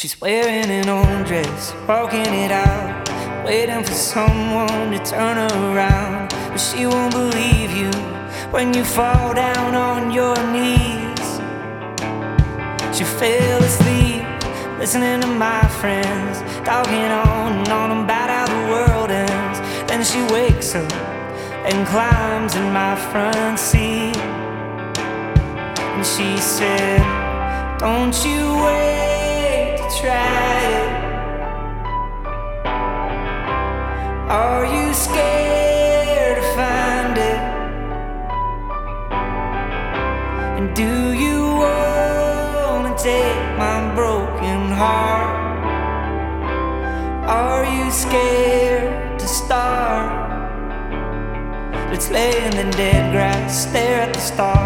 She's wearing an old dress, walking it out, waiting for someone to turn around. But she won't believe you when you fall down on your knees. She fell asleep, listening to my friends, talking on and on about how the world ends. Then she wakes up and climbs in my front seat. And she said, Don't you wait start? Let's lay in the dead grass, stare at the stars,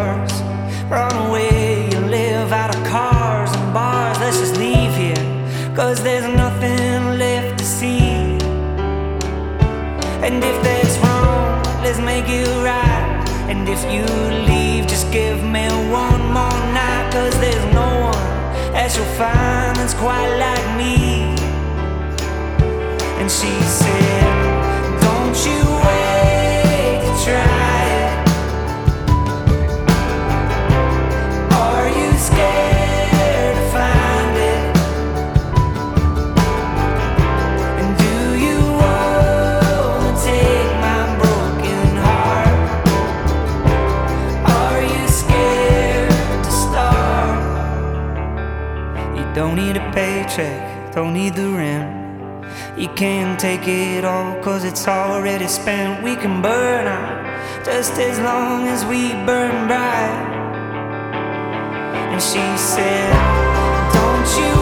Cause there's nothing left to see. And if that's wrong, let's make it right. And if you leave, just give me one more night. Cause there's no one that you'll find that's quite like me. And she said, Don't need a paycheck, don't need the rent. You can't take it all, cause it's already spent. We can burn out just as long as we burn bright. And she said, Don't you